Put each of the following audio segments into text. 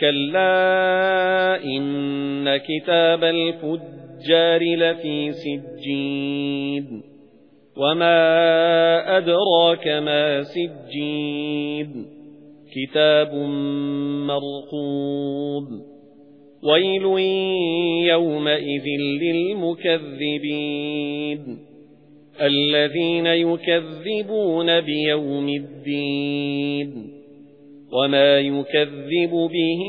كَلَّا إِنَّ كِتَابَ الْفُجَّارِ لَفِي سِجِّينٍ وَمَا أَدْرَاكَ مَا سِجِّينٌ كِتَابٌ مَّرْقُومٌ وَيْلٌ يَوْمَئِذٍ لِّلْمُكَذِّبِينَ الَّذِينَ يُكَذِّبُونَ بِيَوْمِ الدِّينِ وَمَا يُكَذِّبُ بِهِ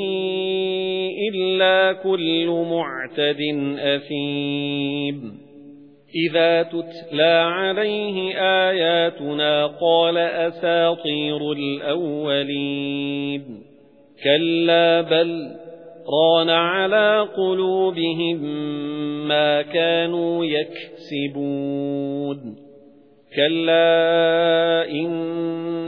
إِلَّا كُلُّ مُعْتَدٍ أَثِيمٍ. إِذَا تُتْلَى عَلَيْهِ آيَاتُنَا قَالَ أَسَاطِيرُ الْأَوَّلِينَ. كَلَّا بَلْ رَانَ عَلَى قُلُوبِهِم مَّا كَانُوا يَكْسِبُونَ. كَلَّا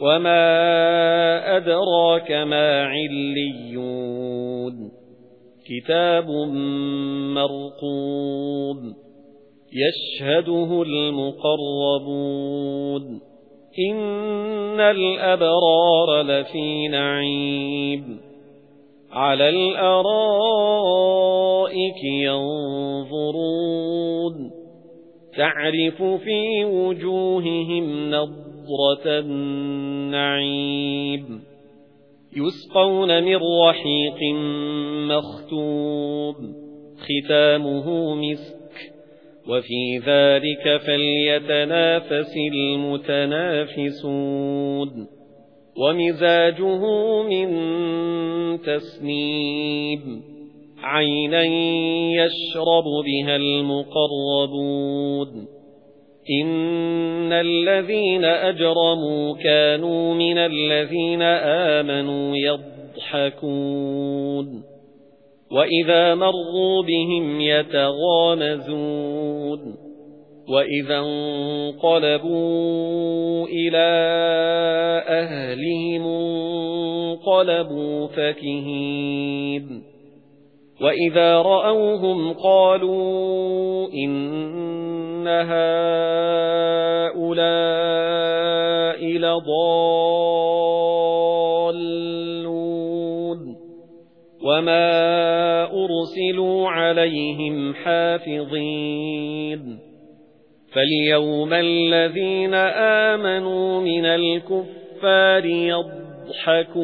وَمَا أَدْرَاكَ مَا عِلِّيُّونَ كِتَابٌ مَّرْقُومٌ يَشْهَدُهُ الْمُقَرَّبُونَ إِنَّ الْأَبْرَارَ لَفِي نَعِيمٍ عَلَى الْأَرَائِكِ يَنظُرُونَ تَعْرِفُ فِي وُجُوهِهِمْ نَضْرَةَ النَّعِيمِ يُسْقَوْنَ مِنْ رَحِيقٍ مَخْتُومٍ. خِتَامُهُ مِسْكٌ. وَفِي ذَلِكَ فَلْيَتَنَافَسِ الْمُتَنَافِسُونَ. وَمِزَاجُهُ مِنْ تَسْنِيمٍ. عَيْنًا يَشْرَبُ بِهَا الْمُقَرَّبُونَ. إِنَّ الَّذِينَ أَجْرَمُوا كَانُوا مِنَ الَّذِينَ آمَنُوا يَضْحَكُونَ وَإِذَا مَرُّوا بِهِمْ يَتَغَامَزُونَ وَإِذَا انقَلَبُوا إِلَى أَهْلِهِمْ انقَلَبُوا فَكِهِينَ وَإِذَا رَأَوْهُمْ قَالُوا إِنَّ هَؤُلَاءِ لَضَالُّونَ وَمَا أُرْسِلُوا عَلَيْهِمْ حَافِظِينَ فَالْيَوْمَ الَّذِينَ آمَنُوا مِنَ الْكُفَّارِ يَضْحَكُونَ